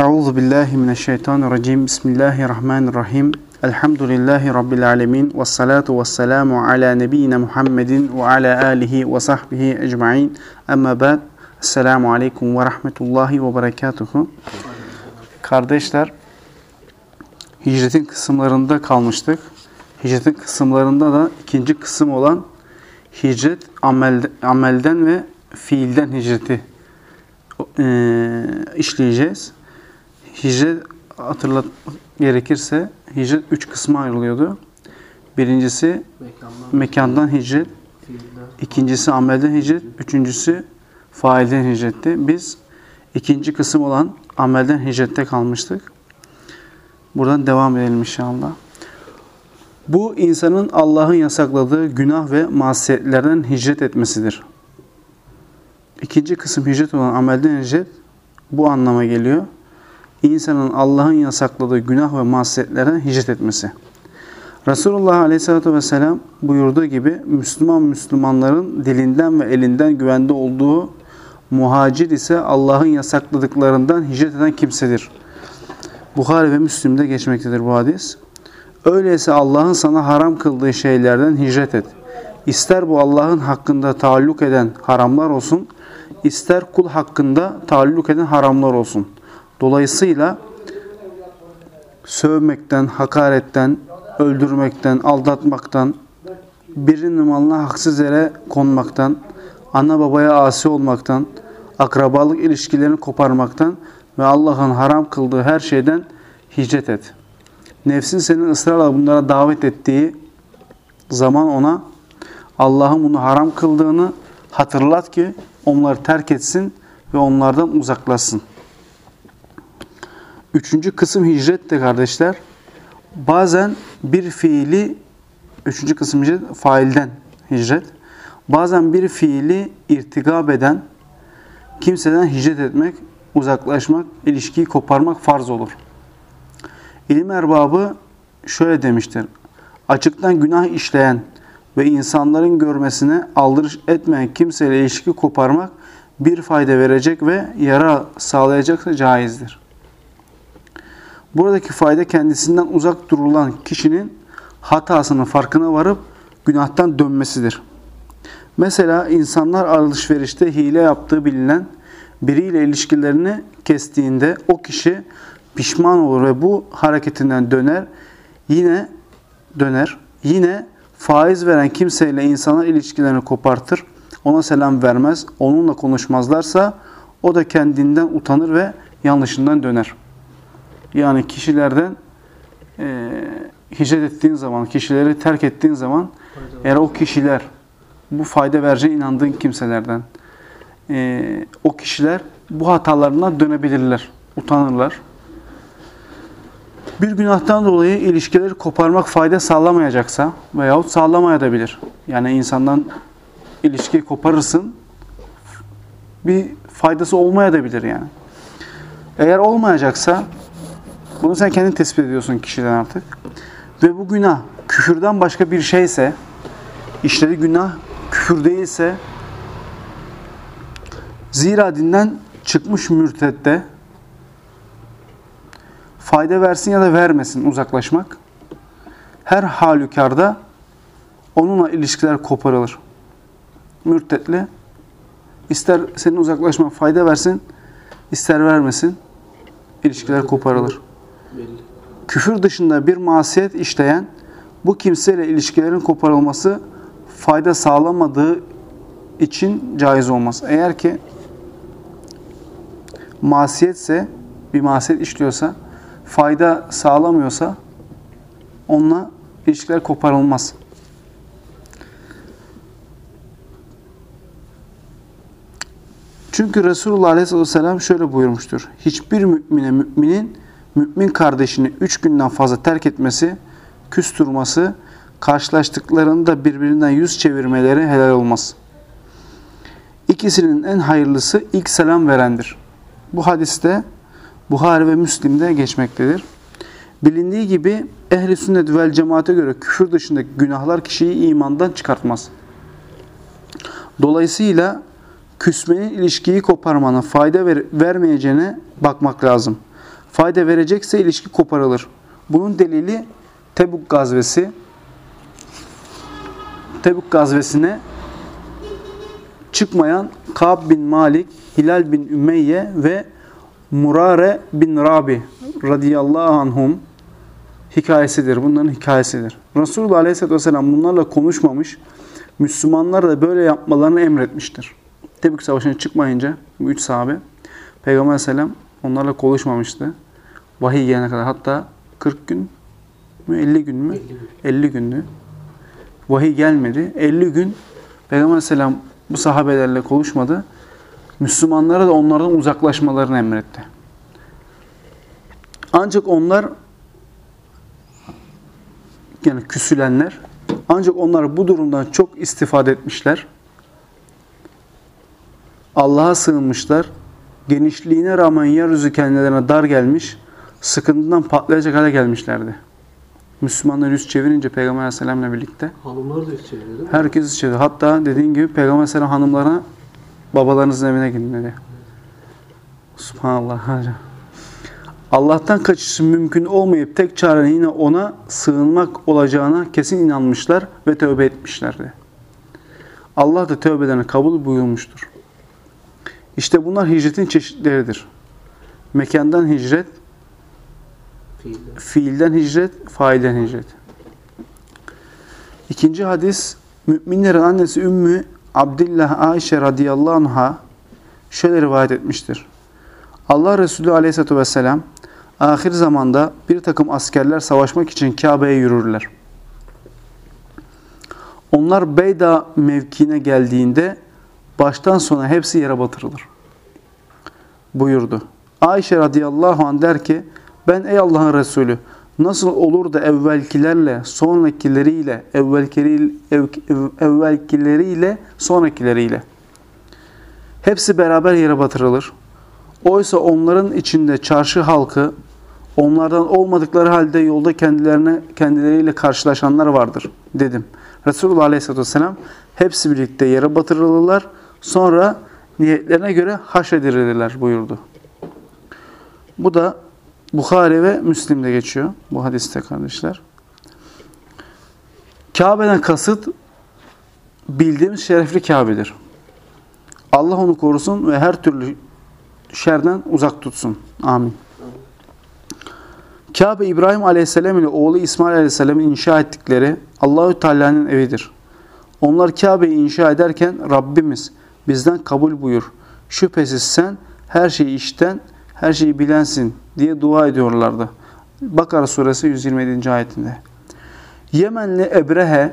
Euzu billahi mineşşeytanirracim. Bismillahirrahmanirrahim. Elhamdülillahi rabbil alamin ve salatu vesselamu ala nebiyyina Muhammedin ve ala alihi ve sahbihi ecmaîn. Amma ba'd. Esselamu aleyküm ve rahmetullahi ve berekatuhu. Kardeşler, hicretin kısımlarında kalmıştık. Hicretin kısımlarında da ikinci kısım olan hicret amel, amelden ve fiilden hicreti e, işleyeceğiz. Hicret hatırlat gerekirse hicret üç kısma ayrılıyordu. Birincisi mekandan, mekandan hicret, fiilden. ikincisi amelden hicret, üçüncüsü failden hicretti. Biz ikinci kısım olan amelden hicrette kalmıştık. Buradan devam edelim inşallah. Bu insanın Allah'ın yasakladığı günah ve masiyetlerden hicret etmesidir. İkinci kısım hicret olan amelden hicret bu anlama geliyor. İnsanın Allah'ın yasakladığı günah ve masiyetlerden hicret etmesi. Resulullah Aleyhisselatü Vesselam buyurduğu gibi Müslüman Müslümanların dilinden ve elinden güvende olduğu muhacir ise Allah'ın yasakladıklarından hicret eden kimsedir. Bukhari ve Müslim'de geçmektedir bu hadis. Öyleyse Allah'ın sana haram kıldığı şeylerden hicret et. İster bu Allah'ın hakkında taalluk eden haramlar olsun, ister kul hakkında taalluk eden haramlar olsun. Dolayısıyla sövmekten, hakaretten, öldürmekten, aldatmaktan, birinin malına haksız yere konmaktan, ana babaya asi olmaktan, akrabalık ilişkilerini koparmaktan ve Allah'ın haram kıldığı her şeyden hicret et. Nefsin senin ısrarla bunlara davet ettiği zaman ona Allah'ın bunu haram kıldığını hatırlat ki onları terk etsin ve onlardan uzaklaşsın. Üçüncü kısım hicret de kardeşler. Bazen bir fiili, üçüncü kısım hicret, failden hicret. Bazen bir fiili irtikab eden, kimseden hicret etmek, uzaklaşmak, ilişkiyi koparmak farz olur. İlim erbabı şöyle demiştir. Açıktan günah işleyen ve insanların görmesine aldırış etmeyen kimseyle ilişki koparmak bir fayda verecek ve yara sağlayacaksa caizdir. Buradaki fayda kendisinden uzak durulan kişinin hatasının farkına varıp günahtan dönmesidir. Mesela insanlar alışverişte hile yaptığı bilinen biriyle ilişkilerini kestiğinde o kişi pişman olur ve bu hareketinden döner. Yine döner. Yine faiz veren kimseyle insanlar ilişkilerini kopartır. Ona selam vermez. Onunla konuşmazlarsa o da kendinden utanır ve yanlışından döner. Yani kişilerden e, hicret ettiğin zaman, kişileri terk ettiğin zaman eğer o kişiler bu fayda vereceğine inandığın kimselerden e, o kişiler bu hatalarına dönebilirler, utanırlar. Bir günahtan dolayı ilişkileri koparmak fayda sağlamayacaksa veyahut sağlamayabilir. Yani insandan ilişki koparırsın bir faydası olmayabilir yani. Eğer olmayacaksa bunu sen kendin tespit ediyorsun kişiden artık. Ve bu günah küfürden başka bir şeyse, işleri günah küfür değilse, zira dinden çıkmış mürtedde fayda versin ya da vermesin uzaklaşmak, her halükarda onunla ilişkiler koparılır. Mürtetle ister senin uzaklaşma fayda versin, ister vermesin, ilişkiler koparılır. Küfür dışında bir masiyet işleyen bu kimseyle ilişkilerin koparılması fayda sağlamadığı için caiz olmaz. Eğer ki masiyetse, bir masiyet işliyorsa, fayda sağlamıyorsa onunla ilişkiler koparılmaz. Çünkü Resulullah Aleyhisselatü Vesselam şöyle buyurmuştur. Hiçbir mümine müminin mümin kardeşini üç günden fazla terk etmesi, küstürması, karşılaştıklarında birbirinden yüz çevirmeleri helal olmaz. İkisinin en hayırlısı ilk selam verendir. Bu hadiste Buhari ve Müslim'de geçmektedir. Bilindiği gibi ehli sünnet vel cemaate göre küfür dışındaki günahlar kişiyi imandan çıkartmaz. Dolayısıyla küsmenin ilişkiyi koparmanın fayda ver, vermeyeceğine bakmak lazım. Fayda verecekse ilişki koparılır. Bunun delili Tebuk gazvesi. Tebuk gazvesine çıkmayan Kab bin Malik, Hilal bin Ümeyye ve Murare bin Rabi radıyallahu anhum hikayesidir. Bunların hikayesidir. Resulullah aleyhisselatü vesselam bunlarla konuşmamış. Müslümanlar da böyle yapmalarını emretmiştir. Tebük Savaşı'na çıkmayınca bu üç sahabe Peygamber aleyhisselam onlarla konuşmamıştı. Vahiy gelene kadar. Hatta 40 gün mü 50 gün mü? 50 gündü. Vahiy gelmedi. 50 gün Peygamber aleyhisselam bu sahabelerle konuşmadı. Müslümanlara da onlardan uzaklaşmalarını emretti. Ancak onlar yani küsülenler ancak onlar bu durumdan çok istifade etmişler. Allah'a sığınmışlar. Genişliğine rağmen yeryüzü kendilerine dar gelmiş, sıkıntıdan patlayacak hale gelmişlerdi. Müslümanlar yüz çevirince Peygamber Aleyhisselam'la birlikte. Hanımlar da yüz çeviriyor değil mi? Herkes yüz çeviriyor. Hatta dediğin gibi Peygamber Aleyhisselam hanımlarına babalarınızın evine gidin dedi. Subhanallah. Allah'tan kaçışı mümkün olmayıp tek çare yine ona sığınmak olacağına kesin inanmışlar ve tövbe etmişlerdi. Allah da tövbelerini kabul buyurmuştur. İşte bunlar hicretin çeşitleridir. Mekandan hicret, Fiiller. fiilden hicret, failden hicret. İkinci hadis, müminlerin annesi Ümmü Abdillah Ayşe radıyallahu anh'a şöyle rivayet etmiştir. Allah Resulü aleyhissalatü vesselam ahir zamanda bir takım askerler savaşmak için Kabe'ye yürürler. Onlar Beyda mevkiine geldiğinde baştan sona hepsi yere batırılır. Buyurdu. Ayşe radıyallahu anh der ki ben ey Allah'ın Resulü nasıl olur da evvelkilerle sonrakileriyle evvelkileri, ev, ev, evvelkileriyle sonrakileriyle hepsi beraber yere batırılır. Oysa onların içinde çarşı halkı onlardan olmadıkları halde yolda kendilerine kendileriyle karşılaşanlar vardır dedim. Resulullah Aleyhisselatü Vesselam hepsi birlikte yere batırılırlar. Sonra niyetlerine göre haşredilirler buyurdu. Bu da Bukhari ve Müslim'de geçiyor bu hadiste kardeşler. Kabe'den kasıt bildiğimiz şerefli Kabe'dir. Allah onu korusun ve her türlü şerden uzak tutsun. Amin. Kabe İbrahim Aleyhisselam ile oğlu İsmail Aleyhisselam'ın inşa ettikleri Allahü Teala'nın evidir. Onlar Kabe'yi inşa ederken Rabbimiz bizden kabul buyur. Şüphesiz sen her şeyi işten, her şeyi bilensin diye dua ediyorlardı. Bakara suresi 127. ayetinde. Yemenli Ebrehe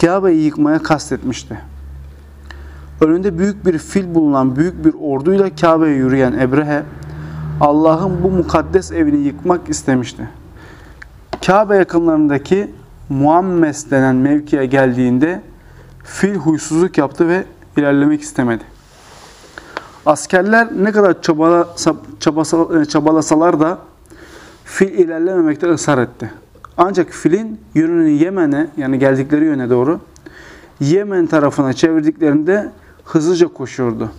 Kabe'yi yıkmaya kastetmişti. Önünde büyük bir fil bulunan büyük bir orduyla Kabe'ye yürüyen Ebrehe Allah'ın bu mukaddes evini yıkmak istemişti. Kabe yakınlarındaki Muammes denen mevkiye geldiğinde fil huysuzluk yaptı ve ilerlemek istemedi. Askerler ne kadar çabalasa, çabasa, çabalasalar da fil ilerlememekte ısrar etti. Ancak filin yönünü Yemen'e yani geldikleri yöne doğru Yemen tarafına çevirdiklerinde hızlıca koşuyordu.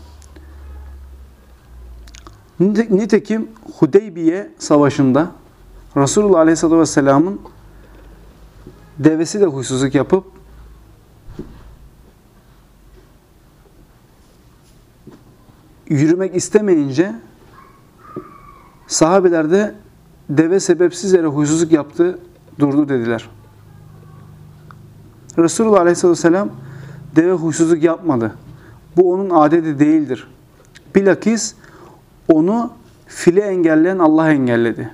Nitekim Hudeybiye Savaşı'nda Resulullah Aleyhisselatü Vesselam'ın devesi de huysuzluk yapıp yürümek istemeyince sahabeler de deve sebepsiz yere huysuzluk yaptı, durdu dediler. Resulullah Aleyhisselatü Vesselam deve huysuzluk yapmadı. Bu onun adeti değildir. Bilakis onu file engelleyen Allah engelledi.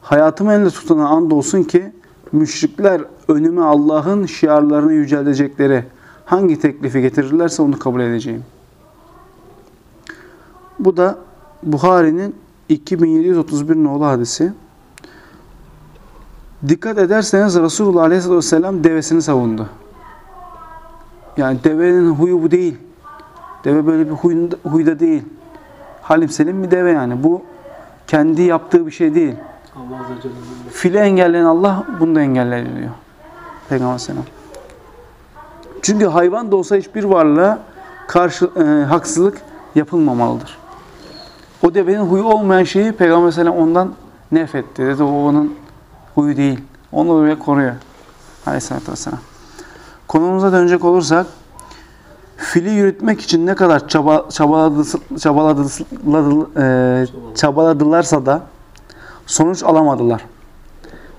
Hayatımı elinde tutana andolsun ki müşrikler önüme Allah'ın şiarlarını yüceltecekleri hangi teklifi getirirlerse onu kabul edeceğim. Bu da Buhari'nin 2731 nolu hadisi. Dikkat ederseniz Resulullah Aleyhisselatü Vesselam devesini savundu. Yani devenin huyu bu değil. Deve böyle bir huyunda, huyda değil. Halim selim bir deve yani. Bu kendi yaptığı bir şey değil. File engelleyen Allah bunu da engeller diyor. Peygamber Aleyhisselam. Çünkü hayvan da olsa hiçbir varlığa karşı e, haksızlık yapılmamalıdır. O devenin huyu olmayan şeyi Peygamber Aleyhisselam ondan nefretti. Dedi o onun huyu değil. Onu oraya koruyor. Aleyhisselatü Vesselam. Konumuza dönecek olursak fili yürütmek için ne kadar çaba, çabaladı, çabaladı, e, çabaladılarsa da sonuç alamadılar.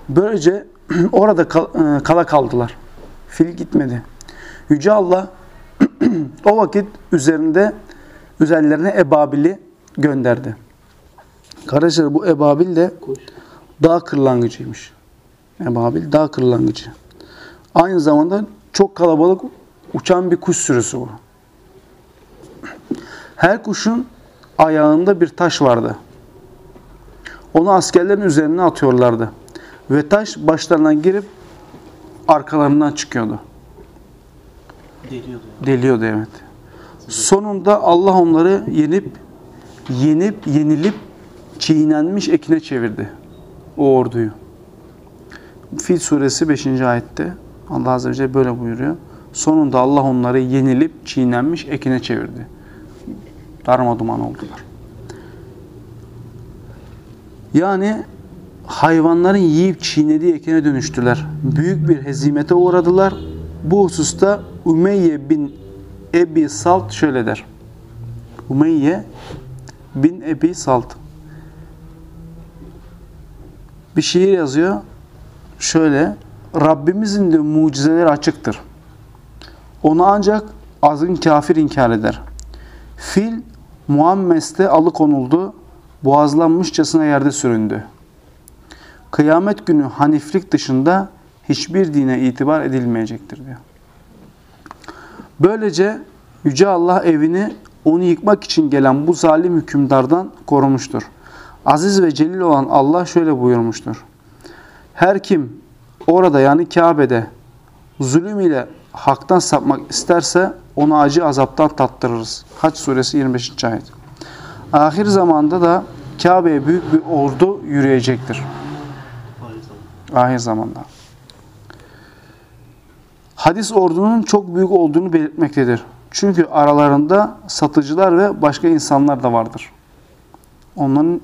Böylece orada kal, e, kala kaldılar. Fil gitmedi. Yüce Allah o vakit üzerinde üzerlerine ebabili gönderdi. Kardeşler bu ebabil de dağ kırlangıcıymış. Ebabil dağ kırlangıcı. Aynı zamanda çok kalabalık uçan bir kuş sürüsü bu. Her kuşun ayağında bir taş vardı. Onu askerlerin üzerine atıyorlardı. Ve taş başlarına girip arkalarından çıkıyordu. Deliyordu. Deliyordu evet. Sonunda Allah onları yenip yenip yenilip çiğnenmiş ekine çevirdi. O orduyu. Fil suresi 5. ayette Allah Azze ve Celle böyle buyuruyor. Sonunda Allah onları yenilip çiğnenmiş ekine çevirdi. Darma duman oldular. Yani hayvanların yiyip çiğnediği ekine dönüştüler. Büyük bir hezimete uğradılar. Bu hususta Ümeyye bin Ebi Salt şöyle der. Ümeyye bin Ebi Salt. Bir şiir yazıyor. Şöyle. Rabbimizin de mucizeleri açıktır. Onu ancak azgın kafir inkar eder. Fil Muammes'te alıkonuldu. Boğazlanmışçasına yerde süründü. Kıyamet günü haniflik dışında hiçbir dine itibar edilmeyecektir diyor. Böylece Yüce Allah evini onu yıkmak için gelen bu zalim hükümdardan korumuştur. Aziz ve celil olan Allah şöyle buyurmuştur. Her kim orada yani Kabe'de zulüm ile haktan sapmak isterse onu acı azaptan tattırırız. Haç suresi 25. ayet. Ahir zamanda da Kabe'ye büyük bir ordu yürüyecektir. Ahir zamanda. Hadis ordunun çok büyük olduğunu belirtmektedir. Çünkü aralarında satıcılar ve başka insanlar da vardır. Onların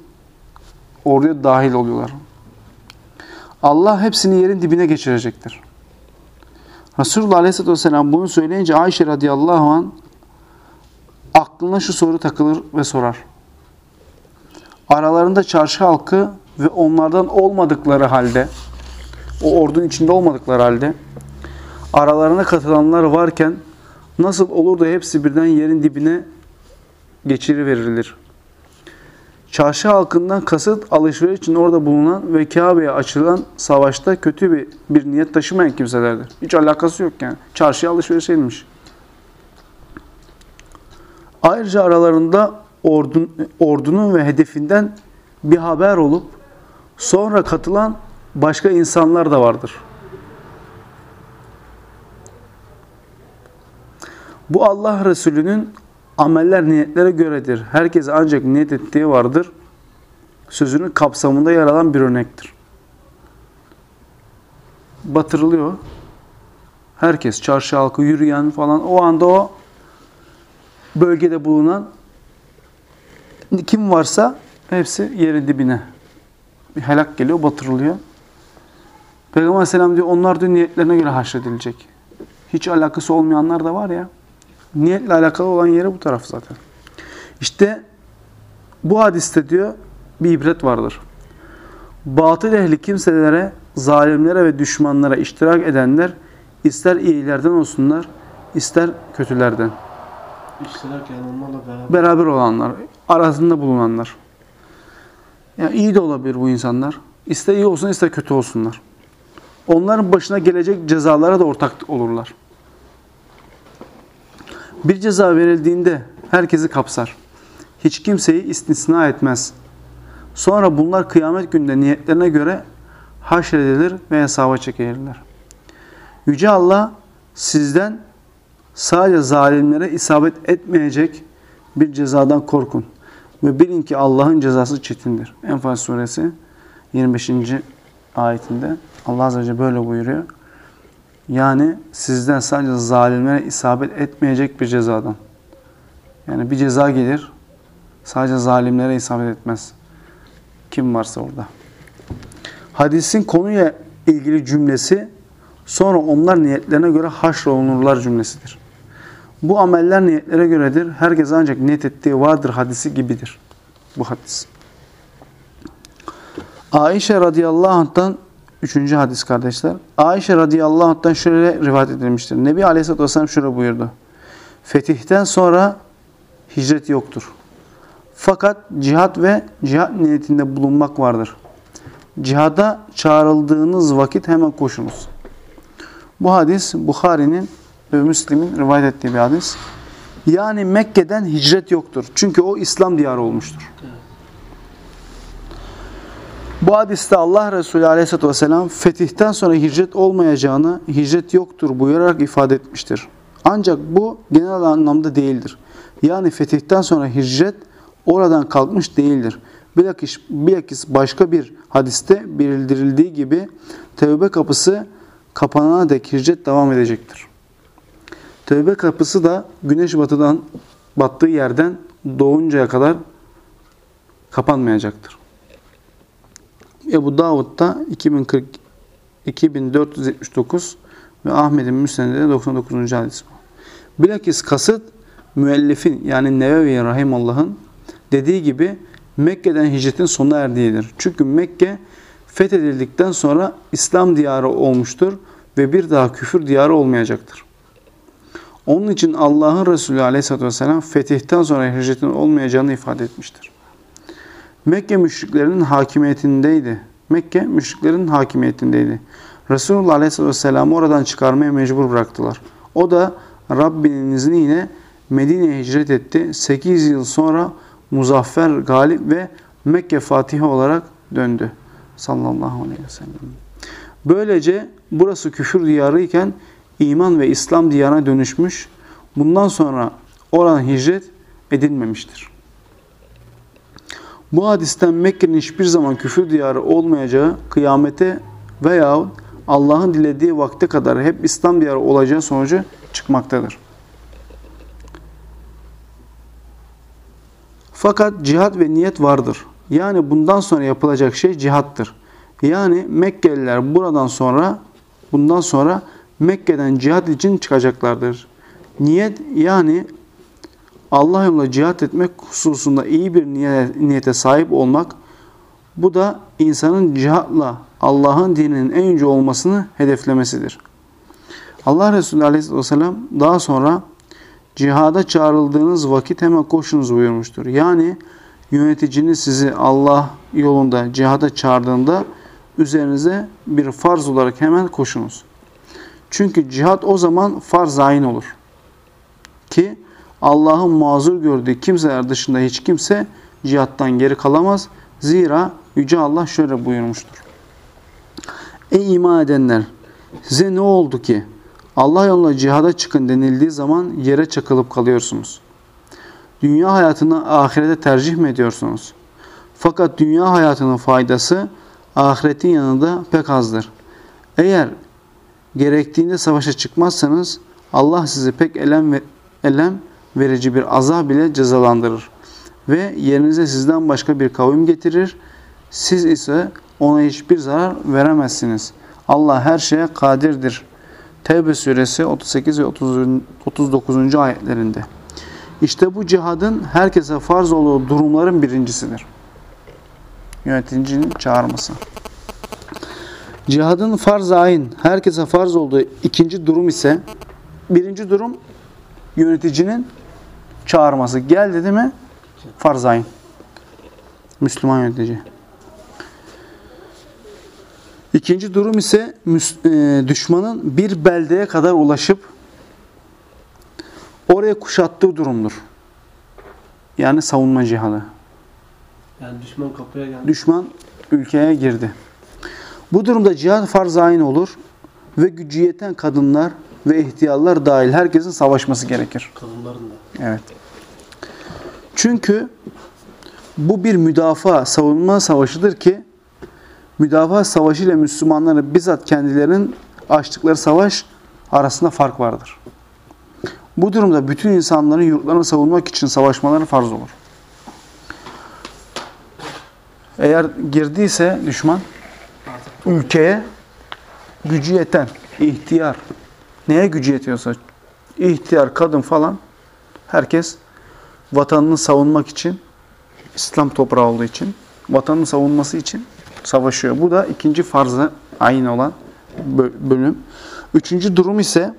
orduya dahil oluyorlar. Allah hepsini yerin dibine geçirecektir. Resulullah Aleyhisselatü Vesselam bunu söyleyince Ayşe radıyallahu an aklına şu soru takılır ve sorar. Aralarında çarşı halkı ve onlardan olmadıkları halde, o ordunun içinde olmadıkları halde, aralarına katılanlar varken nasıl olur da hepsi birden yerin dibine geçiriverilir? Çarşı halkından kasıt alışveriş için orada bulunan ve Kabe'ye açılan savaşta kötü bir, bir niyet taşımayan kimselerdir. Hiç alakası yok yani. Çarşıya alışveriş edilmiş. Ayrıca aralarında ordun, ordunun ve hedefinden bir haber olup sonra katılan başka insanlar da vardır. Bu Allah Resulü'nün ameller niyetlere göredir. Herkese ancak niyet ettiği vardır. Sözünün kapsamında yer alan bir örnektir. Batırılıyor. Herkes, çarşı halkı, yürüyen falan o anda o bölgede bulunan kim varsa hepsi yerin dibine. Bir helak geliyor, batırılıyor. Peygamber Aleyhisselam diyor onlar diyor niyetlerine göre haşredilecek. Hiç alakası olmayanlar da var ya. Niyetle alakalı olan yeri bu taraf zaten. İşte bu hadiste diyor bir ibret vardır. Batıl ehli kimselere, zalimlere ve düşmanlara iştirak edenler ister iyilerden olsunlar, ister kötülerden. İştirak yani onlarla beraber. Beraber olanlar, arasında bulunanlar. Yani iyi de olabilir bu insanlar. İster iyi olsun, ister kötü olsunlar. Onların başına gelecek cezalara da ortak olurlar. Bir ceza verildiğinde herkesi kapsar. Hiç kimseyi istisna etmez. Sonra bunlar kıyamet günde niyetlerine göre haşredilir ve hesaba çekilirler. Yüce Allah sizden sadece zalimlere isabet etmeyecek bir cezadan korkun. Ve bilin ki Allah'ın cezası çetindir. Enfal suresi 25. ayetinde Allah Azze ve Celle böyle buyuruyor. Yani sizden sadece zalimlere isabet etmeyecek bir cezadan. Yani bir ceza gelir. Sadece zalimlere isabet etmez. Kim varsa orada. Hadisin konuya ilgili cümlesi sonra onlar niyetlerine göre haşrolunurlar cümlesidir. Bu ameller niyetlere göredir. Herkes ancak niyet ettiği vardır hadisi gibidir. Bu hadis. Ayşe radıyallahu anh'tan üçüncü hadis kardeşler. Ayşe radıyallahu anh'tan şöyle rivayet edilmiştir. Nebi aleyhisselatü vesselam şöyle buyurdu. Fetihten sonra hicret yoktur. Fakat cihat ve cihat niyetinde bulunmak vardır. Cihada çağrıldığınız vakit hemen koşunuz. Bu hadis Bukhari'nin ve Müslim'in rivayet ettiği bir hadis. Yani Mekke'den hicret yoktur. Çünkü o İslam diyarı olmuştur. Bu hadiste Allah Resulü Aleyhisselatü Vesselam fetihten sonra hicret olmayacağını, hicret yoktur buyurarak ifade etmiştir. Ancak bu genel anlamda değildir. Yani fetihten sonra hicret oradan kalkmış değildir. Bilakis, bilakis başka bir hadiste bildirildiği gibi tevbe kapısı kapanana dek hicret devam edecektir. Tevbe kapısı da güneş batıdan battığı yerden doğuncaya kadar kapanmayacaktır. Ebu Davud'da 2040 2479 ve Ahmet'in Müsned'de 99. hadis bu. Bilakis kasıt müellifin yani Nevevi Rahimullah'ın dediği gibi Mekke'den hicretin sona erdiğidir. Çünkü Mekke fethedildikten sonra İslam diyarı olmuştur ve bir daha küfür diyarı olmayacaktır. Onun için Allah'ın Resulü aleyhissalatü vesselam fetihten sonra hicretin olmayacağını ifade etmiştir. Mekke müşriklerinin hakimiyetindeydi. Mekke müşriklerin hakimiyetindeydi. Resulullah aleyhissalatü vesselam'ı oradan çıkarmaya mecbur bıraktılar. O da Rabbinin izniyle Medine'ye hicret etti. 8 yıl sonra muzaffer, galip ve Mekke fatihi olarak döndü. Sallallahu aleyhi ve sellem. Böylece burası küfür diyarı iken iman ve İslam diyarına dönüşmüş. Bundan sonra oradan hicret edilmemiştir. Bu hadisten Mekke'nin hiçbir zaman küfür diyarı olmayacağı kıyamete veya Allah'ın dilediği vakte kadar hep İslam diyarı olacağı sonucu çıkmaktadır. Fakat cihat ve niyet vardır. Yani bundan sonra yapılacak şey cihattır. Yani Mekkeliler buradan sonra bundan sonra Mekke'den cihat için çıkacaklardır. Niyet yani Allah yolunda cihat etmek hususunda iyi bir niyete sahip olmak, bu da insanın cihatla Allah'ın dininin en yüce olmasını hedeflemesidir. Allah Resulü Aleyhisselatü Vesselam daha sonra cihada çağrıldığınız vakit hemen koşunuz buyurmuştur. Yani yöneticiniz sizi Allah yolunda cihada çağırdığında üzerinize bir farz olarak hemen koşunuz. Çünkü cihat o zaman farz ayin olur. Ki Allah'ın mazur gördüğü kimseler dışında hiç kimse cihattan geri kalamaz. Zira Yüce Allah şöyle buyurmuştur. Ey iman edenler! Size ne oldu ki? Allah yolunda cihada çıkın denildiği zaman yere çakılıp kalıyorsunuz. Dünya hayatını ahirete tercih mi ediyorsunuz? Fakat dünya hayatının faydası ahiretin yanında pek azdır. Eğer gerektiğinde savaşa çıkmazsanız Allah sizi pek elem, ve, elem verici bir azab ile cezalandırır. Ve yerinize sizden başka bir kavim getirir. Siz ise ona hiçbir zarar veremezsiniz. Allah her şeye kadirdir. Tevbe suresi 38 ve 30, 39. ayetlerinde. İşte bu cihadın herkese farz olduğu durumların birincisidir. Yöneticinin çağırması. Cihadın farz ayın herkese farz olduğu ikinci durum ise birinci durum yöneticinin çağırması. Gel dedi mi farz ayın. Müslüman yönetici. İkinci durum ise e, düşmanın bir beldeye kadar ulaşıp oraya kuşattığı durumdur. Yani savunma cihadı. Yani düşman kapıya geldi. Düşman ülkeye girdi. Bu durumda cihad farz ayin olur ve gücü yeten kadınlar ve ihtiyarlar dahil herkesin savaşması gerekir. Kadınların da. Evet. Çünkü bu bir müdafaa, savunma savaşıdır ki müdafaa savaşı ile Müslümanların bizzat kendilerinin açtıkları savaş arasında fark vardır. Bu durumda bütün insanların yurtlarını savunmak için savaşmaları farz olur. Eğer girdiyse düşman ülkeye gücü yeten, ihtiyar, neye gücü yetiyorsa, ihtiyar, kadın falan herkes vatanını savunmak için, İslam toprağı olduğu için, vatanını savunması için savaşıyor. Bu da ikinci farzı aynı olan bö- bölüm. Üçüncü durum ise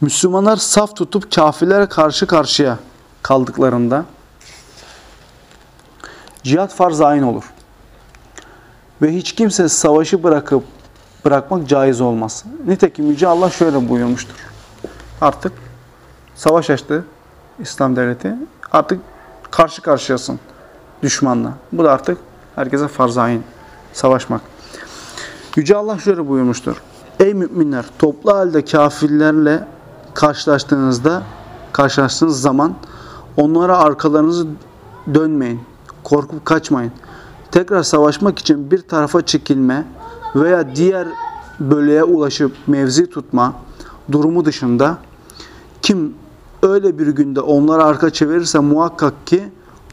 Müslümanlar saf tutup kafirlere karşı karşıya kaldıklarında cihat farzı aynı olur. Ve hiç kimse savaşı bırakıp bırakmak caiz olmaz. Nitekim Yüce Allah şöyle buyurmuştur. Artık savaş açtı İslam devleti. Artık karşı karşıyasın düşmanla. Bu da artık herkese farz ayın. Savaşmak. Yüce Allah şöyle buyurmuştur. Ey müminler toplu halde kafirlerle karşılaştığınızda karşılaştığınız zaman onlara arkalarınızı dönmeyin. Korkup kaçmayın. Tekrar savaşmak için bir tarafa çekilme veya diğer bölüye ulaşıp mevzi tutma durumu dışında kim öyle bir günde onlara arka çevirirse muhakkak ki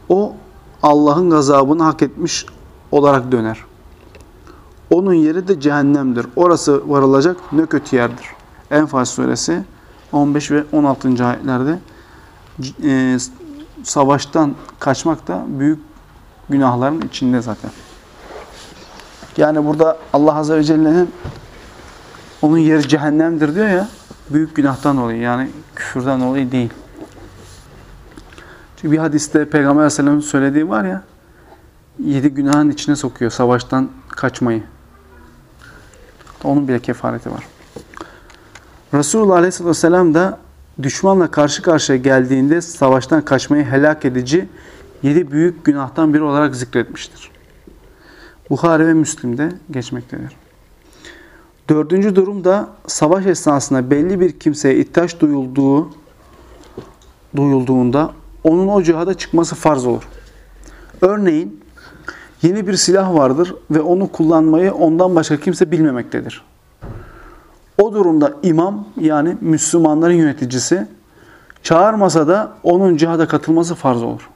o Allah'ın gazabını hak etmiş olarak döner. Onun yeri de cehennemdir. Orası varılacak ne kötü yerdir. Enfal suresi 15 ve 16. ayetlerde e, savaştan kaçmak da büyük günahların içinde zaten. Yani burada Allah Azze ve Celle'nin onun yeri cehennemdir diyor ya büyük günahtan dolayı yani küfürden dolayı değil. Çünkü bir hadiste Peygamber Aleyhisselam'ın söylediği var ya yedi günahın içine sokuyor savaştan kaçmayı. Onun bile kefareti var. Resulullah Aleyhisselatü Vesselam da düşmanla karşı karşıya geldiğinde savaştan kaçmayı helak edici yedi büyük günahtan biri olarak zikretmiştir. Bukhari ve Müslim'de geçmektedir. Dördüncü durum da savaş esnasında belli bir kimseye ihtiyaç duyulduğu duyulduğunda onun o cihada çıkması farz olur. Örneğin yeni bir silah vardır ve onu kullanmayı ondan başka kimse bilmemektedir. O durumda imam yani Müslümanların yöneticisi çağırmasa da onun cihada katılması farz olur.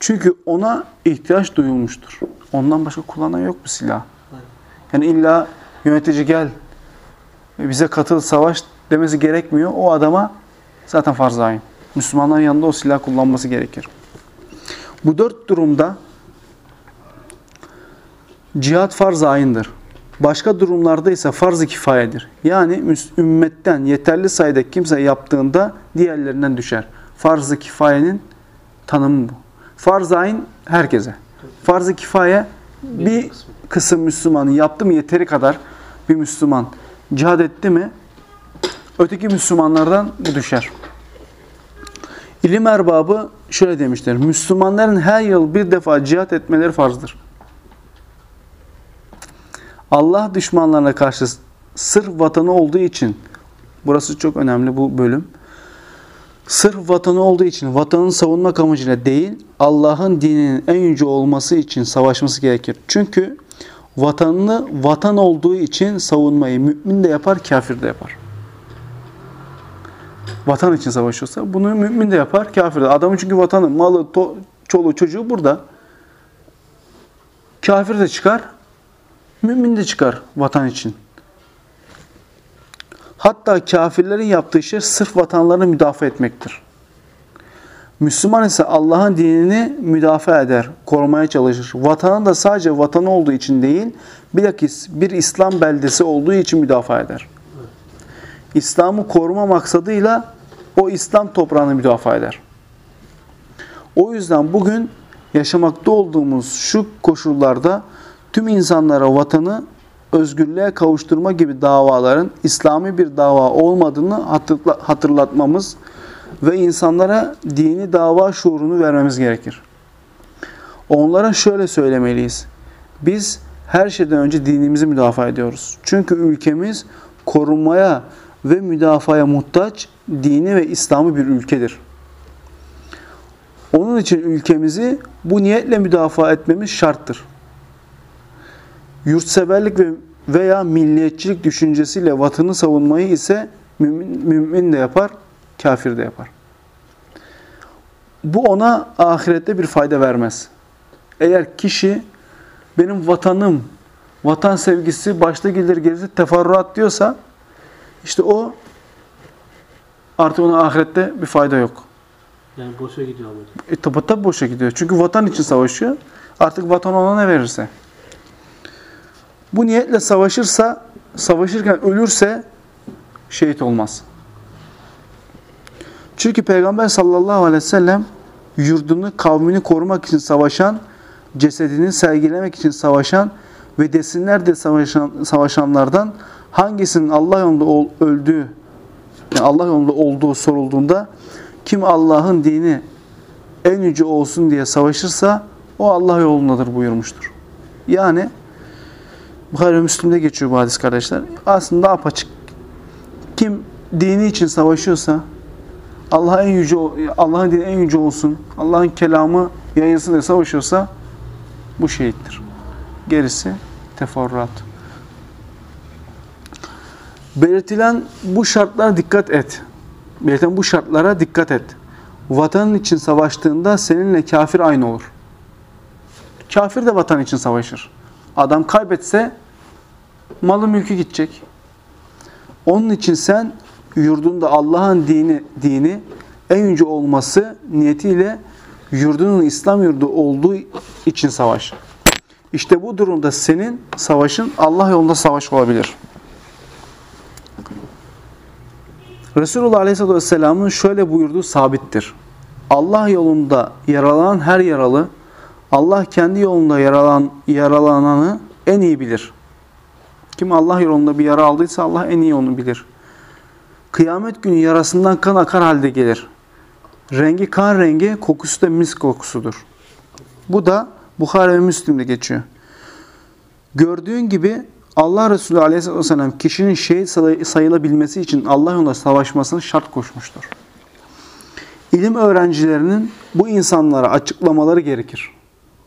Çünkü ona ihtiyaç duyulmuştur. Ondan başka kullanan yok bu silah. Yani illa yönetici gel bize katıl savaş demesi gerekmiyor. O adama zaten farz ayın. Müslümanların yanında o silah kullanması gerekir. Bu dört durumda cihat farz ayındır. Başka durumlarda ise farz-ı kifayedir. Yani ümmetten yeterli sayıda kimse yaptığında diğerlerinden düşer. Farz-ı kifayenin tanımı bu. Farz-ı ayın herkese. Farz-ı kifaye bir kısım Müslümanın yaptı mı yeteri kadar bir Müslüman cihad etti mi öteki Müslümanlardan bu düşer. İlim erbabı şöyle demişler. Müslümanların her yıl bir defa cihat etmeleri farzdır. Allah düşmanlarına karşı sırf vatanı olduğu için burası çok önemli bu bölüm. Sırf vatanı olduğu için vatanını savunmak amacıyla değil Allah'ın dininin en yüce olması için savaşması gerekir. Çünkü vatanını vatan olduğu için savunmayı mümin de yapar, kafir de yapar. Vatan için savaşıyorsa bunu mümin de yapar, kafir de. Adamın çünkü vatanı, malı, çoluğu, çocuğu burada. Kafir de çıkar, mümin de çıkar vatan için. Hatta kafirlerin yaptığı şey sırf vatanlarını müdafaa etmektir. Müslüman ise Allah'ın dinini müdafaa eder, korumaya çalışır. Vatanın da sadece vatanı olduğu için değil, bilakis bir İslam beldesi olduğu için müdafaa eder. İslam'ı koruma maksadıyla o İslam toprağını müdafaa eder. O yüzden bugün yaşamakta olduğumuz şu koşullarda tüm insanlara vatanı özgürlüğe kavuşturma gibi davaların İslami bir dava olmadığını hatırlatmamız ve insanlara dini dava şuurunu vermemiz gerekir. Onlara şöyle söylemeliyiz. Biz her şeyden önce dinimizi müdafaa ediyoruz. Çünkü ülkemiz korunmaya ve müdafaya muhtaç dini ve İslami bir ülkedir. Onun için ülkemizi bu niyetle müdafaa etmemiz şarttır. Yurtseverlik ve veya milliyetçilik düşüncesiyle vatanı savunmayı ise mümin, mümin de yapar, kafir de yapar. Bu ona ahirette bir fayda vermez. Eğer kişi benim vatanım, vatan sevgisi başta gelir gerisi teferruat diyorsa işte o artık ona ahirette bir fayda yok. Yani boşa gidiyor ama. E tabi tabi boşa gidiyor. Çünkü vatan için savaşıyor. Artık vatan ona ne verirse. Bu niyetle savaşırsa, savaşırken ölürse şehit olmaz. Çünkü Peygamber sallallahu aleyhi ve sellem yurdunu, kavmini korumak için savaşan, cesedini sergilemek için savaşan ve desinler de savaşan, savaşanlardan hangisinin Allah yolunda ol, öldüğü, yani Allah yolunda olduğu sorulduğunda kim Allah'ın dini en yüce olsun diye savaşırsa o Allah yolundadır buyurmuştur. Yani Bukhari ve Müslim'de geçiyor bu hadis kardeşler. Aslında apaçık. Kim dini için savaşıyorsa Allah en yüce Allah'ın dini en yüce olsun. Allah'ın kelamı yayılsın diye savaşıyorsa bu şehittir. Gerisi teferruat. Belirtilen bu şartlara dikkat et. Belirtilen bu şartlara dikkat et. Vatanın için savaştığında seninle kafir aynı olur. Kafir de vatan için savaşır. Adam kaybetse malı mülkü gidecek. Onun için sen yurdunda Allah'ın dini, dini en yüce olması niyetiyle yurdunun İslam yurdu olduğu için savaş. İşte bu durumda senin savaşın Allah yolunda savaş olabilir. Resulullah Aleyhisselatü Vesselam'ın şöyle buyurduğu sabittir. Allah yolunda yaralanan her yaralı, Allah kendi yolunda yaralan, yaralananı en iyi bilir. Kim Allah yolunda bir yara aldıysa Allah en iyi onu bilir. Kıyamet günü yarasından kan akar halde gelir. Rengi kan rengi, kokusu da mis kokusudur. Bu da Bukhara ve Müslim'de geçiyor. Gördüğün gibi Allah Resulü Aleyhisselatü Vesselam kişinin şehit sayılabilmesi için Allah yolunda savaşmasını şart koşmuştur. İlim öğrencilerinin bu insanlara açıklamaları gerekir.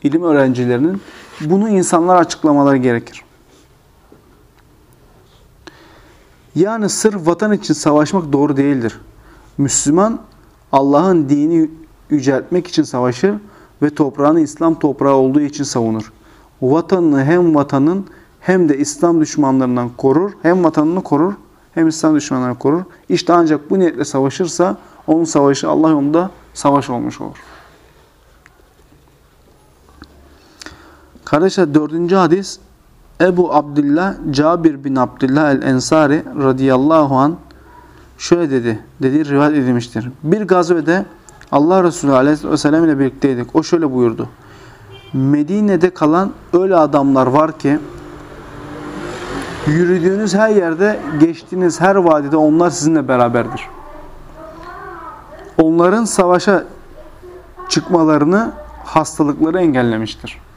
İlim öğrencilerinin bunu insanlara açıklamaları gerekir. Yani sırf vatan için savaşmak doğru değildir. Müslüman Allah'ın dini yüceltmek için savaşır ve toprağını İslam toprağı olduğu için savunur. Vatanını hem vatanın hem de İslam düşmanlarından korur. Hem vatanını korur hem İslam düşmanlarını korur. İşte ancak bu niyetle savaşırsa onun savaşı Allah yolunda savaş olmuş olur. Kardeşler dördüncü hadis Ebu Abdullah Cabir bin Abdullah el-Ensari radıyallahu an şöyle dedi. Dediği rivayet edilmiştir. Bir gazvede Allah Resulü aleyhisselam ile birlikteydik. O şöyle buyurdu. Medine'de kalan öyle adamlar var ki yürüdüğünüz her yerde, geçtiğiniz her vadide onlar sizinle beraberdir. Onların savaşa çıkmalarını hastalıkları engellemiştir.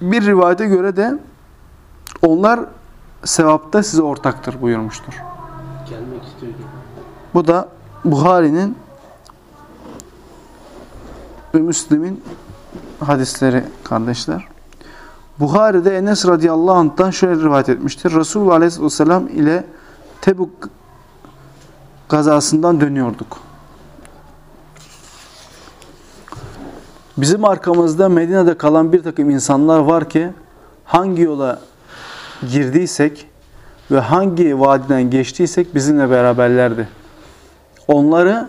Bir rivayete göre de onlar sevapta size ortaktır buyurmuştur. Gelmek istiyor gibi. Bu da Buhari'nin ve Müslim'in hadisleri kardeşler. Buhari'de Enes radıyallahu anh'tan şöyle rivayet etmiştir. Resulullah aleyhisselam ile Tebuk gazasından dönüyorduk. Bizim arkamızda Medine'de kalan bir takım insanlar var ki hangi yola girdiysek ve hangi vadiden geçtiysek bizimle beraberlerdi. Onları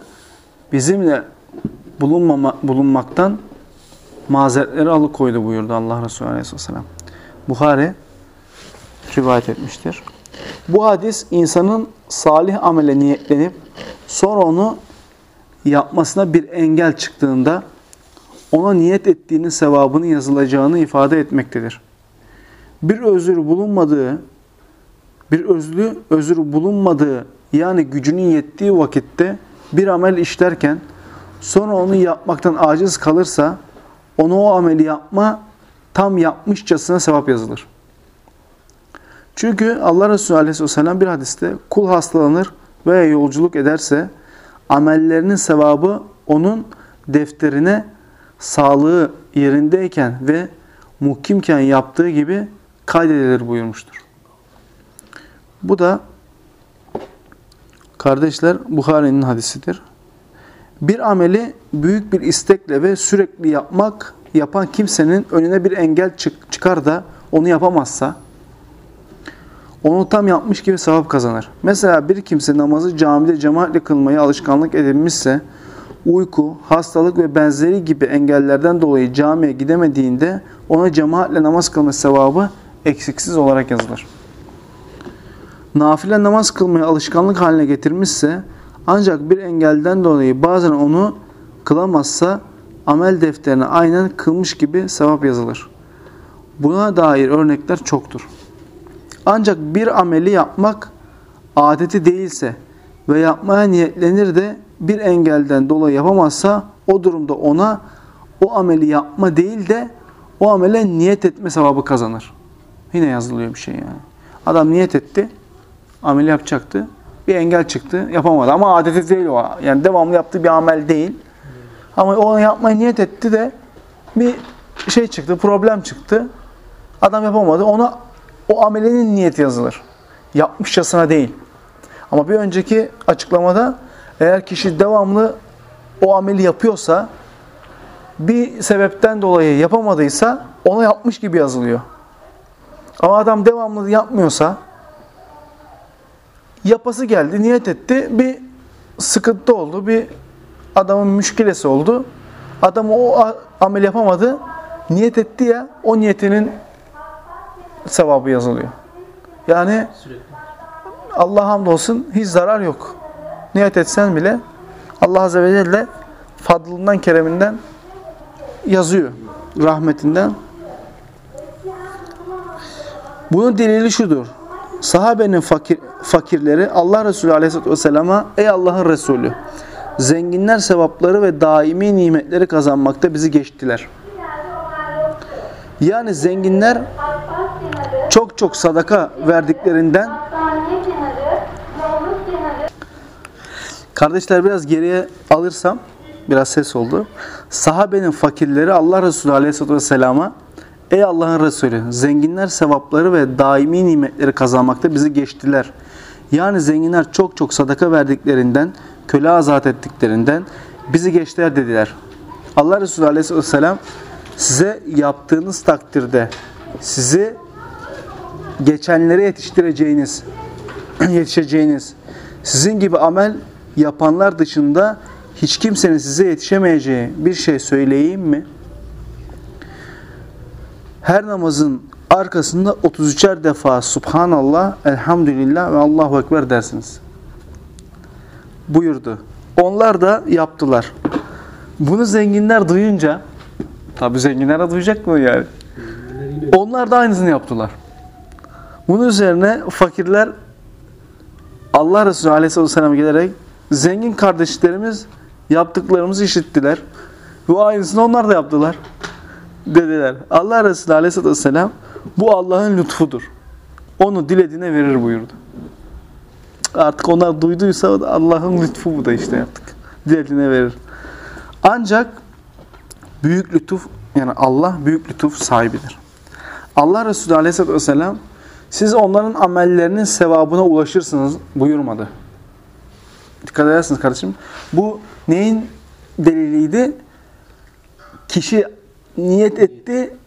bizimle bulunmama, bulunmaktan mazeretleri alıkoydu buyurdu Allah Resulü Aleyhisselam. Buhari rivayet etmiştir. Bu hadis insanın salih amele niyetlenip sonra onu yapmasına bir engel çıktığında ona niyet ettiğinin sevabının yazılacağını ifade etmektedir. Bir özür bulunmadığı, bir özlü özür bulunmadığı yani gücünün yettiği vakitte bir amel işlerken sonra onu yapmaktan aciz kalırsa ona o ameli yapma tam yapmışçasına sevap yazılır. Çünkü Allah Resulü Aleyhisselam bir hadiste kul hastalanır veya yolculuk ederse amellerinin sevabı onun defterine sağlığı yerindeyken ve muhkimken yaptığı gibi kaydedilir buyurmuştur. Bu da kardeşler Bukhari'nin hadisidir. Bir ameli büyük bir istekle ve sürekli yapmak yapan kimsenin önüne bir engel çık çıkar da onu yapamazsa onu tam yapmış gibi sevap kazanır. Mesela bir kimse namazı camide cemaatle kılmayı alışkanlık edinmişse uyku, hastalık ve benzeri gibi engellerden dolayı camiye gidemediğinde ona cemaatle namaz kılma sevabı eksiksiz olarak yazılır. Nafile namaz kılmayı alışkanlık haline getirmişse ancak bir engelden dolayı bazen onu kılamazsa amel defterine aynen kılmış gibi sevap yazılır. Buna dair örnekler çoktur. Ancak bir ameli yapmak adeti değilse ve yapmaya niyetlenir de bir engelden dolayı yapamazsa o durumda ona o ameli yapma değil de o amele niyet etme sevabı kazanır. Yine yazılıyor bir şey yani. Adam niyet etti, ameli yapacaktı. Bir engel çıktı, yapamadı. Ama adeti değil o. Yani devamlı yaptığı bir amel değil. Ama onu yapmaya niyet etti de bir şey çıktı, problem çıktı. Adam yapamadı. Ona o amelinin niyeti yazılır. Yapmışçasına değil. Ama bir önceki açıklamada eğer kişi devamlı o ameli yapıyorsa bir sebepten dolayı yapamadıysa ona yapmış gibi yazılıyor. Ama adam devamlı yapmıyorsa yapası geldi, niyet etti, bir sıkıntı oldu, bir adamın müşkilesi oldu. Adam o amel yapamadı, niyet etti ya, o niyetinin sevabı yazılıyor. Yani. Allah hamdolsun hiç zarar yok. Niyet etsen bile Allah Azze ve Celle fadlından, kereminden yazıyor. Rahmetinden. Bunun delili şudur. Sahabenin fakir, fakirleri Allah Resulü Aleyhisselatü Vesselam'a Ey Allah'ın Resulü zenginler sevapları ve daimi nimetleri kazanmakta bizi geçtiler. Yani zenginler çok çok sadaka verdiklerinden Kardeşler biraz geriye alırsam, biraz ses oldu. Sahabenin fakirleri Allah Resulü Aleyhisselatü Vesselam'a Ey Allah'ın Resulü, zenginler sevapları ve daimi nimetleri kazanmakta bizi geçtiler. Yani zenginler çok çok sadaka verdiklerinden, köle azat ettiklerinden bizi geçtiler dediler. Allah Resulü Aleyhisselatü Vesselam size yaptığınız takdirde sizi geçenlere yetiştireceğiniz, yetişeceğiniz, sizin gibi amel yapanlar dışında hiç kimsenin size yetişemeyeceği bir şey söyleyeyim mi? Her namazın arkasında 33'er defa Subhanallah, Elhamdülillah ve Allahu Ekber dersiniz. Buyurdu. Onlar da yaptılar. Bunu zenginler duyunca, tabi zenginler de duyacak mı yani? Onlar da aynısını yaptılar. Bunun üzerine fakirler Allah Resulü Aleyhisselatü Vesselam'a gelerek zengin kardeşlerimiz yaptıklarımızı işittiler. Ve aynısını onlar da yaptılar. Dediler. Allah Resulü Aleyhisselatü Vesselam bu Allah'ın lütfudur. Onu dilediğine verir buyurdu. Artık onlar duyduysa Allah'ın lütfu bu da işte yaptık. Dilediğine verir. Ancak büyük lütuf yani Allah büyük lütuf sahibidir. Allah Resulü Aleyhisselatü Vesselam siz onların amellerinin sevabına ulaşırsınız buyurmadı. Dikkat edersiniz kardeşim. Bu neyin deliliydi? Kişi niyet etti,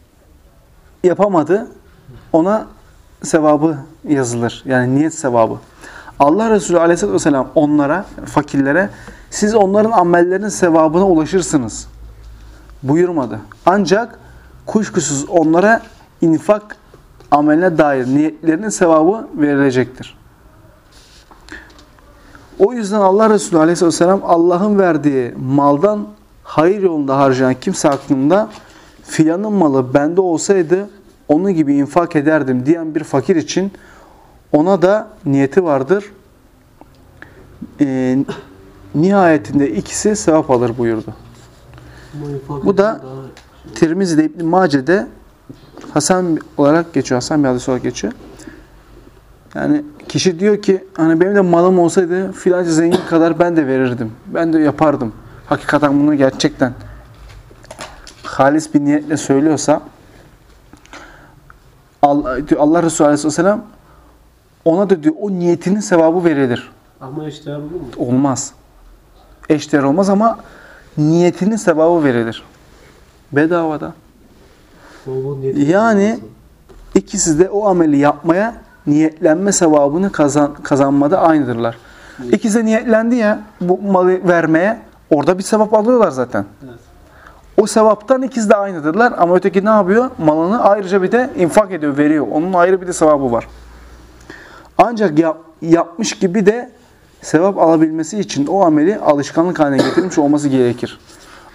yapamadı. Ona sevabı yazılır. Yani niyet sevabı. Allah Resulü Aleyhisselatü Vesselam onlara, fakirlere siz onların amellerinin sevabına ulaşırsınız buyurmadı. Ancak kuşkusuz onlara infak ameline dair niyetlerinin sevabı verilecektir. O yüzden Allah Resulü Aleyhisselatü Vesselam Allah'ın verdiği maldan hayır yolunda harcayan kimse hakkında filanın malı bende olsaydı onun gibi infak ederdim diyen bir fakir için ona da niyeti vardır. Ee, nihayetinde ikisi sevap alır buyurdu. Bu da- daha Tirmizi'de İbn Mace'de Hasan olarak geçiyor. Hasan bir hadis olarak geçiyor. Yani kişi diyor ki hani benim de malım olsaydı filanca zengin kadar ben de verirdim. Ben de yapardım. Hakikaten bunu gerçekten halis bir niyetle söylüyorsa Allah, Allah Resulü Aleyhisselam ona da diyor o niyetinin sevabı verilir. ama işte olur mu? Olmaz. eşdeğer olmaz ama niyetinin sevabı verilir. Bedavada. Yani ikisi de o ameli yapmaya niyetlenme sevabını kazan, kazanmada aynıdırlar. İkisi de niyetlendi ya bu malı vermeye orada bir sevap alıyorlar zaten. Evet. O sevaptan ikisi de aynıdırlar ama öteki ne yapıyor? Malını ayrıca bir de infak ediyor, veriyor. Onun ayrı bir de sevabı var. Ancak yap, yapmış gibi de sevap alabilmesi için o ameli alışkanlık haline getirmiş olması gerekir.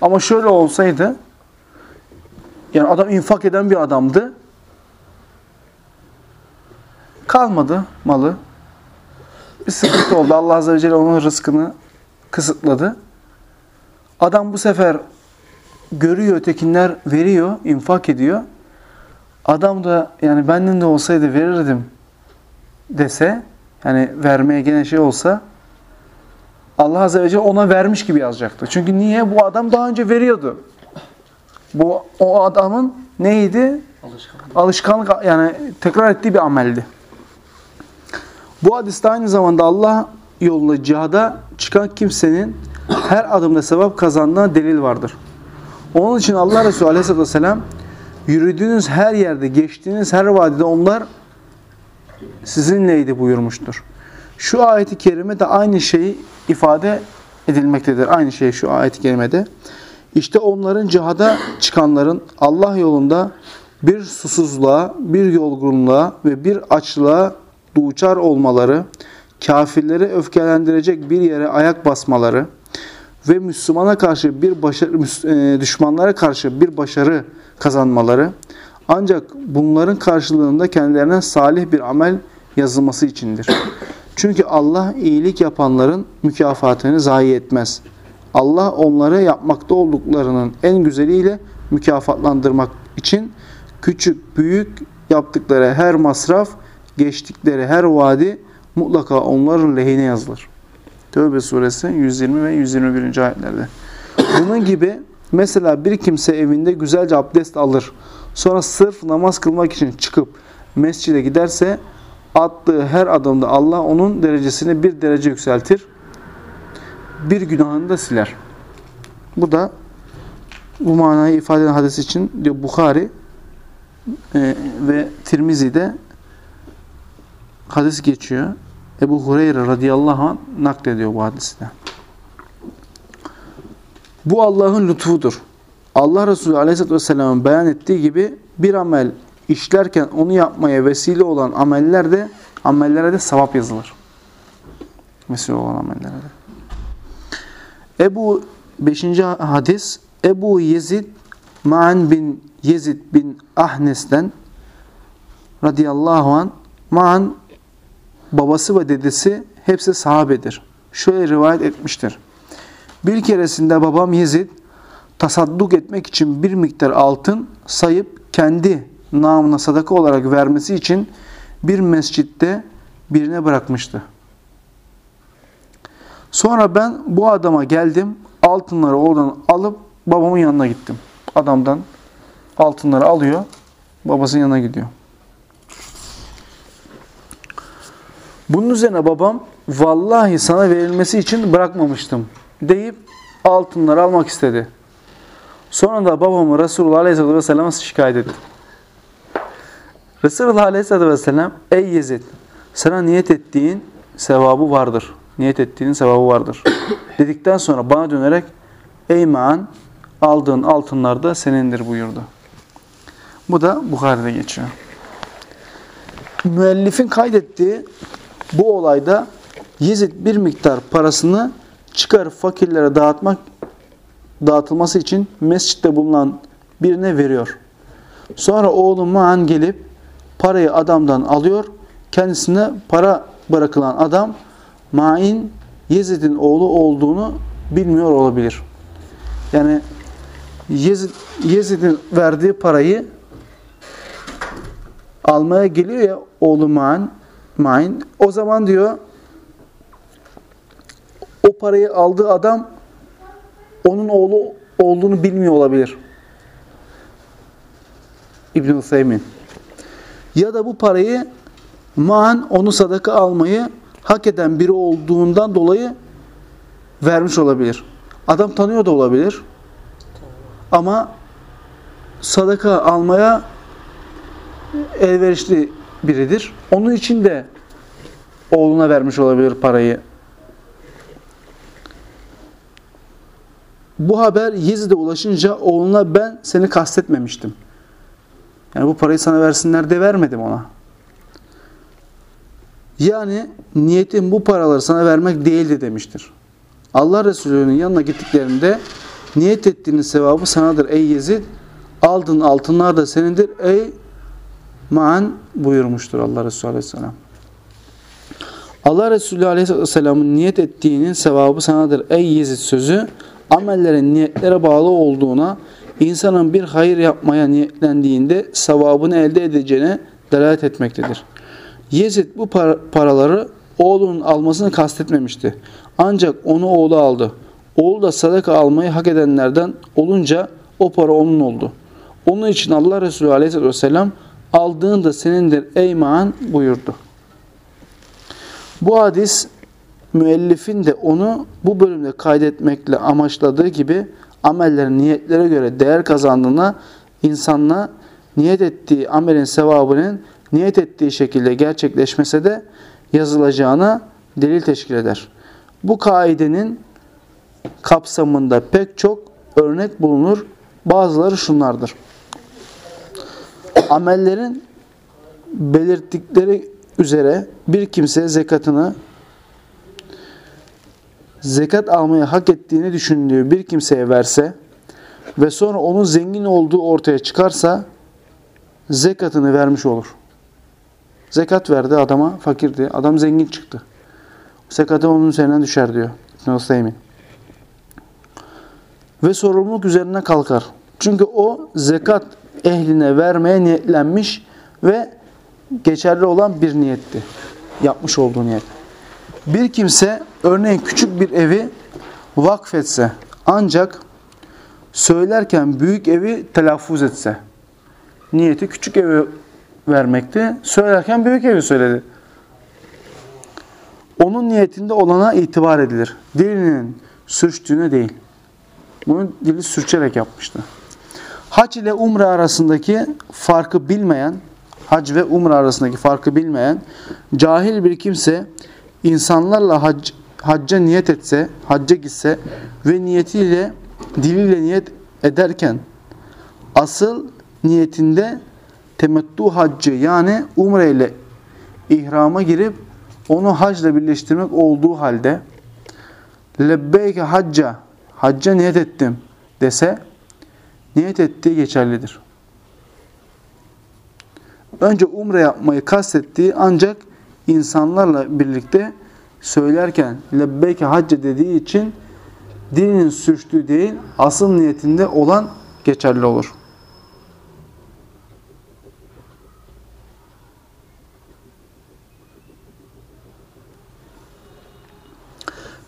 Ama şöyle olsaydı yani adam infak eden bir adamdı. Kalmadı malı. Bir sıkıntı oldu. Allah Azze ve Celle onun rızkını kısıtladı. Adam bu sefer görüyor ötekinler veriyor, infak ediyor. Adam da yani benden de olsaydı verirdim dese, yani vermeye gene şey olsa Allah Azze ve Celle ona vermiş gibi yazacaktı. Çünkü niye? Bu adam daha önce veriyordu. Bu o adamın neydi? Alışkanlık. Alışkanlık yani tekrar ettiği bir ameldi. Bu hadiste aynı zamanda Allah yolunda cihada çıkan kimsenin her adımda sevap kazandığına delil vardır. Onun için Allah Resulü Aleyhisselatü Vesselam yürüdüğünüz her yerde, geçtiğiniz her vadide onlar sizinleydi buyurmuştur. Şu ayeti kerime de aynı şeyi ifade edilmektedir. Aynı şey şu ayet-i kerimede. İşte onların cihada çıkanların Allah yolunda bir susuzluğa, bir yorgunluğa ve bir açlığa duçar olmaları, kafirleri öfkelendirecek bir yere ayak basmaları ve Müslümana karşı bir başarı, e, düşmanlara karşı bir başarı kazanmaları ancak bunların karşılığında kendilerine salih bir amel yazılması içindir. Çünkü Allah iyilik yapanların mükafatını zayi etmez. Allah onları yapmakta olduklarının en güzeliyle mükafatlandırmak için küçük büyük yaptıkları her masraf, geçtikleri her vadi mutlaka onların lehine yazılır. Tövbe suresi 120 ve 121. ayetlerde. Bunun gibi mesela bir kimse evinde güzelce abdest alır. Sonra sırf namaz kılmak için çıkıp mescide giderse attığı her adımda Allah onun derecesini bir derece yükseltir. Bir günahını da siler. Bu da bu manayı ifade eden hadis için diyor Bukhari e, ve Tirmizi'de hadis geçiyor. Ebu Hureyre radıyallahu anh naklediyor bu hadiste. Bu Allah'ın lütfudur. Allah Resulü aleyhisselatü vesselamın beyan ettiği gibi bir amel işlerken onu yapmaya vesile olan ameller de amellere de sevap yazılır. Vesile olan amellere de. Ebu 5. hadis Ebu Yezid Ma'an bin Yezid bin Ahnes'ten radıyallahu an Ma'an babası ve dedesi hepsi sahabedir. Şöyle rivayet etmiştir. Bir keresinde babam Yezid tasadduk etmek için bir miktar altın sayıp kendi namına sadaka olarak vermesi için bir mescitte birine bırakmıştı. Sonra ben bu adama geldim, altınları oradan alıp babamın yanına gittim. Adamdan altınları alıyor, babasının yanına gidiyor. Bunun üzerine babam vallahi sana verilmesi için bırakmamıştım deyip altınları almak istedi. Sonra da babamı Resulullah Aleyhisselatü Vesselam'a şikayet etti. Resulullah Aleyhisselatü Vesselam ey Yezid sana niyet ettiğin sevabı vardır. Niyet ettiğinin sevabı vardır. Dedikten sonra bana dönerek ey Maan aldığın altınlar da senindir buyurdu. Bu da Bukhari'de geçiyor. Müellifin kaydettiği bu olayda Yezid bir miktar parasını çıkarıp fakirlere dağıtmak dağıtılması için mescitte bulunan birine veriyor. Sonra oğlu Maan gelip parayı adamdan alıyor. Kendisine para bırakılan adam Ma'in Yezid'in oğlu olduğunu bilmiyor olabilir. Yani Yezid, verdiği parayı almaya geliyor ya oğlu Ma'in, Ma'in. O zaman diyor o parayı aldığı adam onun oğlu olduğunu bilmiyor olabilir. İbn-i Hüseyin. Ya da bu parayı Ma'an onu sadaka almayı hak eden biri olduğundan dolayı vermiş olabilir. Adam tanıyor da olabilir. Ama sadaka almaya elverişli biridir. Onun için de oğluna vermiş olabilir parayı. Bu haber Yezid'e ulaşınca oğluna ben seni kastetmemiştim. Yani bu parayı sana versinler de vermedim ona. Yani niyetim bu paraları sana vermek değildi demiştir. Allah Resulü'nün yanına gittiklerinde niyet ettiğinin sevabı sanadır ey Yezid. Aldığın altınlar da senindir ey Ma'an buyurmuştur Allah Resulü Aleyhisselam. Allah Resulü Aleyhisselam'ın niyet ettiğinin sevabı sanadır ey Yezid sözü amellerin niyetlere bağlı olduğuna insanın bir hayır yapmaya niyetlendiğinde sevabını elde edeceğine delalet etmektedir. Yezid bu par paraları oğlunun almasını kastetmemişti. Ancak onu oğlu aldı. Oğlu da sadaka almayı hak edenlerden olunca o para onun oldu. Onun için Allah Resulü Aleyhisselatü Vesselam aldığın da senindir ey maan buyurdu. Bu hadis müellifin de onu bu bölümde kaydetmekle amaçladığı gibi amellerin niyetlere göre değer kazandığına insanla niyet ettiği amelin sevabının niyet ettiği şekilde gerçekleşmese de yazılacağına delil teşkil eder. Bu kaidenin kapsamında pek çok örnek bulunur. Bazıları şunlardır. Amellerin belirttikleri üzere bir kimse zekatını zekat almayı hak ettiğini düşündüğü bir kimseye verse ve sonra onun zengin olduğu ortaya çıkarsa zekatını vermiş olur. Zekat verdi adama fakirdi. Adam zengin çıktı. Zekatı onun üzerinden düşer diyor İbn Hüseyin. Ve sorumluluk üzerine kalkar. Çünkü o zekat ehline vermeye niyetlenmiş ve geçerli olan bir niyetti. Yapmış olduğu niyet. Bir kimse örneğin küçük bir evi vakfetse ancak söylerken büyük evi telaffuz etse. Niyeti küçük evi vermekti. Söylerken büyük evi söyledi. Onun niyetinde olana itibar edilir. Dilinin sürçtüğüne değil. Bunu dili sürçerek yapmıştı. Hac ile umre arasındaki farkı bilmeyen, hac ve umre arasındaki farkı bilmeyen cahil bir kimse insanlarla hac, hacca niyet etse, hacca gitse ve niyetiyle diliyle niyet ederken asıl niyetinde temettü haccı yani umre ile ihrama girip onu hacla birleştirmek olduğu halde lebbeyke hacca hacca niyet ettim dese niyet ettiği geçerlidir. Önce umre yapmayı kastettiği ancak insanlarla birlikte söylerken lebbeyke hacca dediği için dilinin sürçtüğü değil asıl niyetinde olan geçerli olur.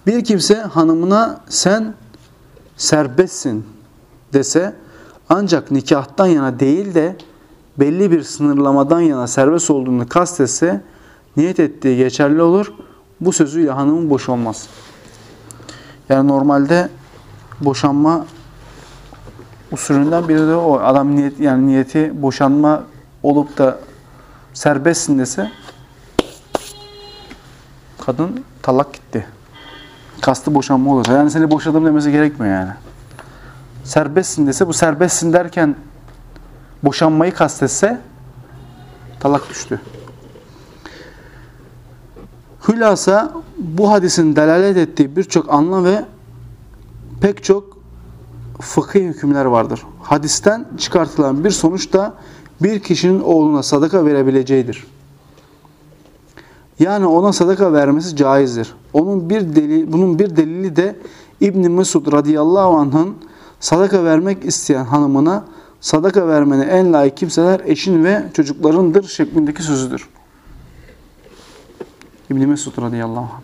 Bir kimse hanımına sen serbestsin dese ancak nikahtan yana değil de belli bir sınırlamadan yana serbest olduğunu kastetse niyet ettiği geçerli olur. Bu sözüyle hanımın boşanmaz. Yani normalde boşanma usulünden biri de o. Adam niyet yani niyeti boşanma olup da serbestsin dese kadın talak gitti. Kastı boşanma olursa. Yani seni boşadım demesi gerekmiyor yani. Serbestsin dese bu serbestsin derken boşanmayı kastetse talak düştü. Hülasa bu hadisin delalet ettiği birçok anlam ve pek çok fıkhi hükümler vardır. Hadisten çıkartılan bir sonuç da bir kişinin oğluna sadaka verebileceğidir. Yani ona sadaka vermesi caizdir. Onun bir delil, bunun bir delili de İbn Mesud radıyallahu anh'ın sadaka vermek isteyen hanımına sadaka vermeni en layık kimseler eşin ve çocuklarındır şeklindeki sözüdür. İbn Mesud radıyallahu anh.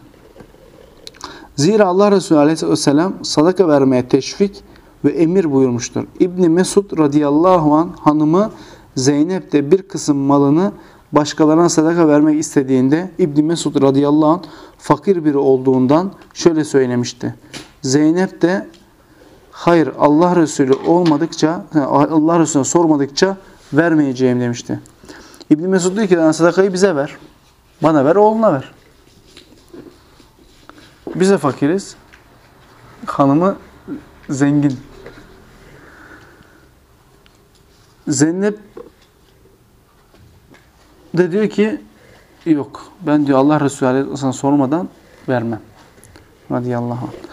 Zira Allah Resulü aleyhisselam sadaka vermeye teşvik ve emir buyurmuştur. İbn Mesud radıyallahu an hanımı Zeynep de bir kısım malını başkalarına sadaka vermek istediğinde İbn Mesud radıyallahu anh fakir biri olduğundan şöyle söylemişti. Zeynep de hayır Allah Resulü olmadıkça Allah Resulüne sormadıkça vermeyeceğim demişti. İbn Mesud diyor ki sadakayı bize ver. Bana ver, oğluna ver. Bize fakiriz. Hanımı zengin. Zeynep de diyor ki yok ben diyor Allah Resulü Aleyhisselam sormadan vermem. Radiyallahu anh.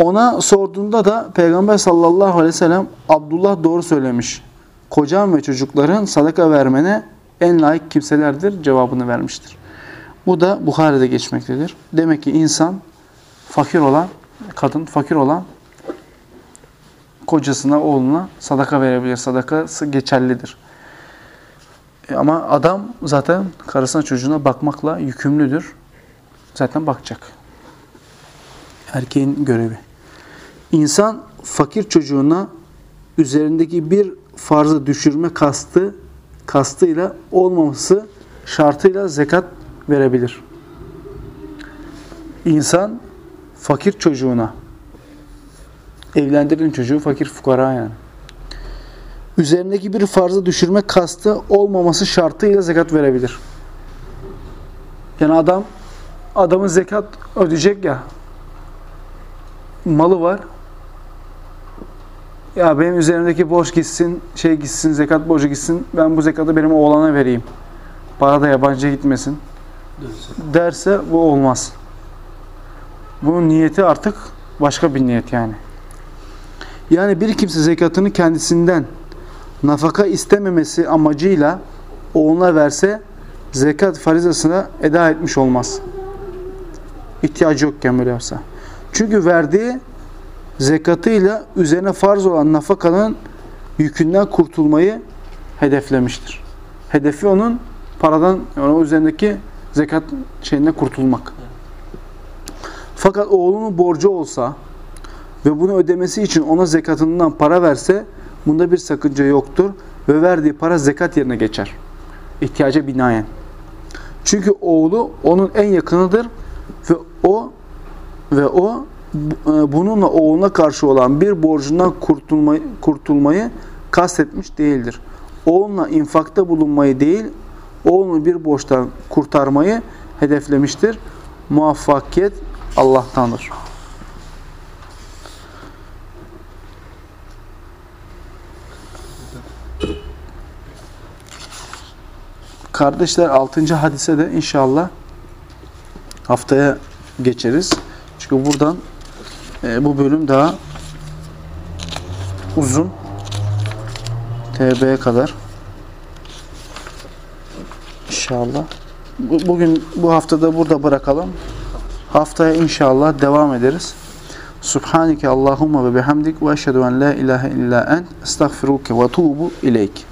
Ona sorduğunda da Peygamber sallallahu aleyhi ve sellem Abdullah doğru söylemiş. Kocam ve çocukların sadaka vermene en layık kimselerdir cevabını vermiştir. Bu da Bukhari'de geçmektedir. Demek ki insan fakir olan, kadın fakir olan kocasına, oğluna sadaka verebilir. Sadakası geçerlidir. E ama adam zaten karısına çocuğuna bakmakla yükümlüdür. Zaten bakacak. Erkeğin görevi. İnsan fakir çocuğuna üzerindeki bir farzı düşürme kastı kastıyla olmaması şartıyla zekat verebilir. İnsan fakir çocuğuna evlendirin çocuğu fakir fukara yani. Üzerindeki bir farzı düşürme kastı olmaması şartıyla zekat verebilir. Yani adam adamın zekat ödeyecek ya malı var. Ya benim üzerimdeki borç gitsin, şey gitsin, zekat borcu gitsin. Ben bu zekatı benim oğlana vereyim. Para da yabancıya gitmesin. Derse bu olmaz. Bunun niyeti artık başka bir niyet yani. Yani bir kimse zekatını kendisinden nafaka istememesi amacıyla oğluna verse zekat farizasına eda etmiş olmaz. İhtiyacı yokken böyle yapsa. Çünkü verdiği zekatıyla üzerine farz olan nafakanın yükünden kurtulmayı hedeflemiştir. Hedefi onun paradan, yani o üzerindeki zekat şeyinden kurtulmak. Fakat oğlunun borcu olsa ve bunu ödemesi için ona zekatından para verse bunda bir sakınca yoktur ve verdiği para zekat yerine geçer. İhtiyaca binaen. Çünkü oğlu onun en yakınıdır ve o ve o bununla oğluna karşı olan bir borcundan kurtulmayı, kurtulmayı kastetmiş değildir. Oğluna infakta bulunmayı değil, oğlunu bir borçtan kurtarmayı hedeflemiştir. Muvaffakiyet Allah'tandır. Kardeşler 6. hadise de inşallah haftaya geçeriz. Çünkü buradan e, bu bölüm daha uzun. TB'ye kadar. İnşallah. Bu, bugün bu haftada burada bırakalım. Haftaya inşallah devam ederiz. Subhaneke Allahumma ve bihamdik ve eşhedü en la ilahe illa ent estağfiruke ve tuğbu ileyk.